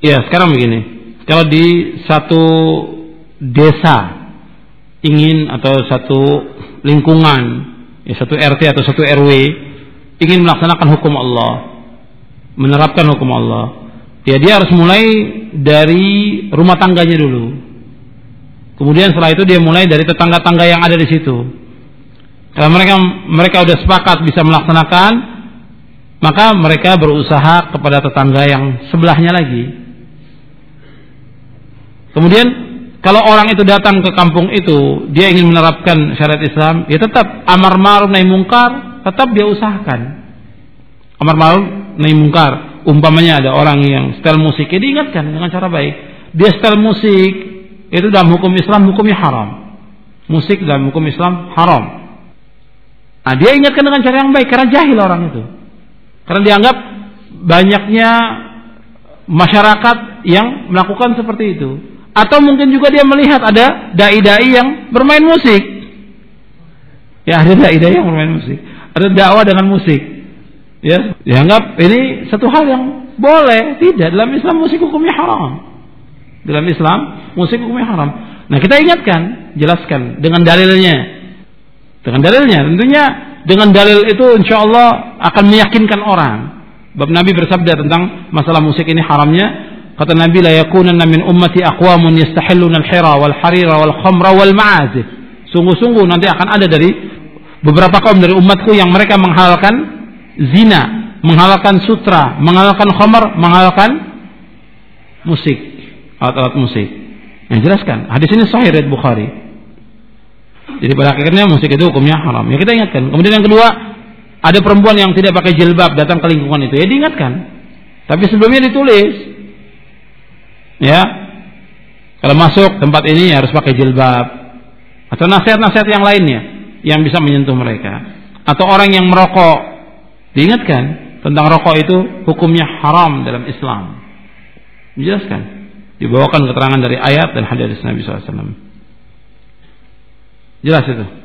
Ya, sekarang begini. Kalau di satu desa ingin atau satu lingkungan, ya satu RT atau satu RW ingin melaksanakan hukum Allah, menerapkan hukum Allah, ya dia harus mulai dari rumah tangganya dulu. Kemudian setelah itu dia mulai dari tetangga-tangga yang ada di situ. Kalau mereka mereka sudah sepakat bisa melaksanakan, maka mereka berusaha kepada tetangga yang sebelahnya lagi. Kemudian kalau orang itu datang ke kampung itu, dia ingin menerapkan syariat Islam, ya tetap amar ma'ruf nahi mungkar, tetap dia usahakan. Amar ma'ruf nahi mungkar. Umpamanya ada orang yang setel musik, ya diingatkan dengan cara baik. Dia setel musik, itu dalam hukum Islam hukumnya haram. Musik dalam hukum Islam haram. Nah, dia ingatkan dengan cara yang baik karena jahil orang itu. Karena dianggap banyaknya masyarakat yang melakukan seperti itu. Atau mungkin juga dia melihat ada dai-dai yang bermain musik. Ya, ada dai-dai yang bermain musik. Ada dakwah dengan musik. Ya, dianggap ini satu hal yang boleh, tidak dalam Islam musik hukumnya haram. Dalam Islam musik hukumnya haram. Nah, kita ingatkan, jelaskan dengan dalilnya. Dengan dalilnya, tentunya dengan dalil itu insya Allah akan meyakinkan orang. Bab Nabi bersabda tentang masalah musik ini haramnya. Kata Nabi la yakunanna min ummati aqwamun yastahilluna al-hira wal harira wal khamra wal ma'azif. Sungguh-sungguh nanti akan ada dari beberapa kaum dari umatku yang mereka menghalalkan zina, menghalalkan sutra, menghalalkan khamar, menghalalkan musik, alat-alat musik. Yang jelaskan, hadis ini sahih dari Bukhari. Jadi pada akhirnya musik itu hukumnya haram. Ya kita ingatkan. Kemudian yang kedua, ada perempuan yang tidak pakai jilbab datang ke lingkungan itu. Ya diingatkan. Tapi sebelumnya ditulis. Ya. Kalau masuk tempat ini harus pakai jilbab. Atau nasihat-nasihat yang lainnya yang bisa menyentuh mereka. Atau orang yang merokok. Diingatkan tentang rokok itu hukumnya haram dalam Islam. Dijelaskan. Dibawakan keterangan dari ayat dan hadis Nabi SAW. Jelas itu.